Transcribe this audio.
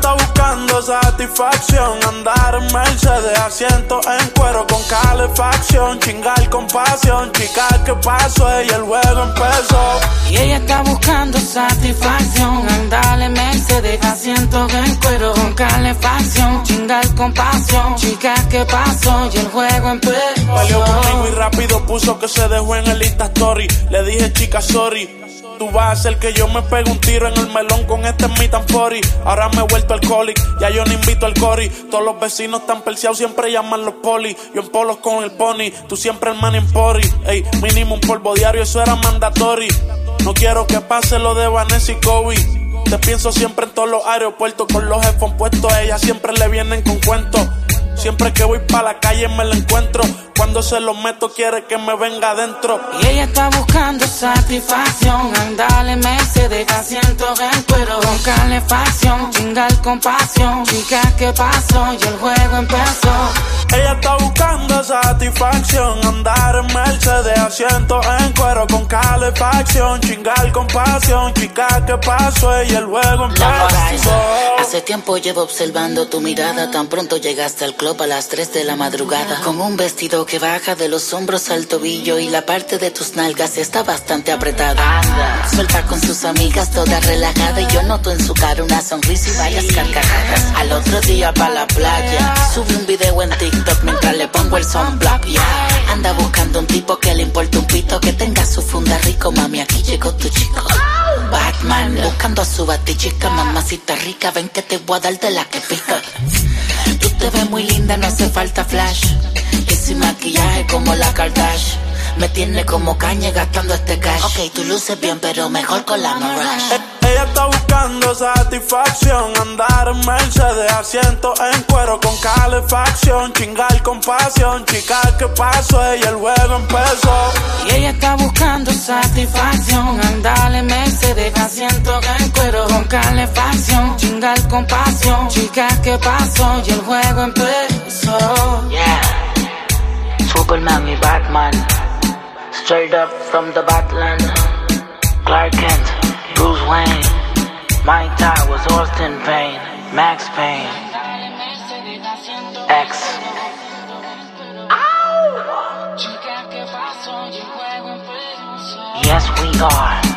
está buscando satisfacción. Andar en Mercedes, asiento en cuero con calefacción. Chingar con pasión, chica, ¿qué pasó? Y el juego empezó. Y ella está buscando satisfacción. Andar en Mercedes, asiento en cuero con calefacción. Chingar con pasión, chica, ¿qué pasó? Y el juego empezó. Peleó conmigo y rápido puso que se dejó en el Insta Story. Le dije, chica, sorry. Tú vas a hacer que yo me pegue un tiro en el melón con este and 40. Ahora me he vuelto alcoholic, ya yo no invito al cori. Todos los vecinos están perseados, siempre llaman los poli. Yo en polos con el pony, tú siempre el man en pori. Ey, mínimo un polvo diario, eso era mandatory. No quiero que pase lo de Vanessa y Kobe. Te pienso siempre en todos los aeropuertos con los headphones puestos. A ella siempre le vienen con cuentos. Siempre que voy para la calle me la encuentro. Cuando se lo meto quiere que me venga adentro. Y ella está buscando satisfacción. Andale Mercedes, asiento en cuero con calefacción. Chingar con pasión. Chica, ¿qué pasó? Y el juego empezó. Ella está buscando satisfacción. Andar en Mercedes, asiento en cuero con calefacción. Chingar con pasión. Chica, ¿qué pasó? Y el juego empezó. Tiempo llevo observando tu mirada. Tan pronto llegaste al club a las 3 de la madrugada. Con un vestido que baja de los hombros al tobillo y la parte de tus nalgas está bastante apretada. Suelta con sus amigas, toda relajada. Y yo noto en su cara una sonrisa y varias carcajadas. Al otro día pa' la playa. Sube un video en TikTok mientras le pongo el sunblock. Yeah. Anda buscando un tipo que le importe un pito. Que tenga su funda rico, mami. Aquí llegó tu chico. Buscando a su batichica, mamacita rica, ven que te voy a dar de la que pica. Tú te ves muy linda, no hace falta flash. Y sin maquillaje como la Kardashian. Me tiene como caña gastando este cash. Ok, tú luces bien, pero mejor con la Mirage. Ella está buscando satisfacción. Andar en Mercedes, asiento en cuero con calefacción. Chingar con pasión. Chica, ¿qué pasó? Y el juego empezó. Y ella está buscando satisfacción. Andale Mercedes, asiento en cuero con calefacción. Chingar con pasión. Chica, ¿qué pasó? Y el juego empezó. Yeah. Superman y Batman. Straight up from the Batland. Clark Kent, Bruce Wayne. Mike Towers, Austin Payne, Max Payne. X. Chica, ¿qué pasó? Y el juego empezó. Yes, we are.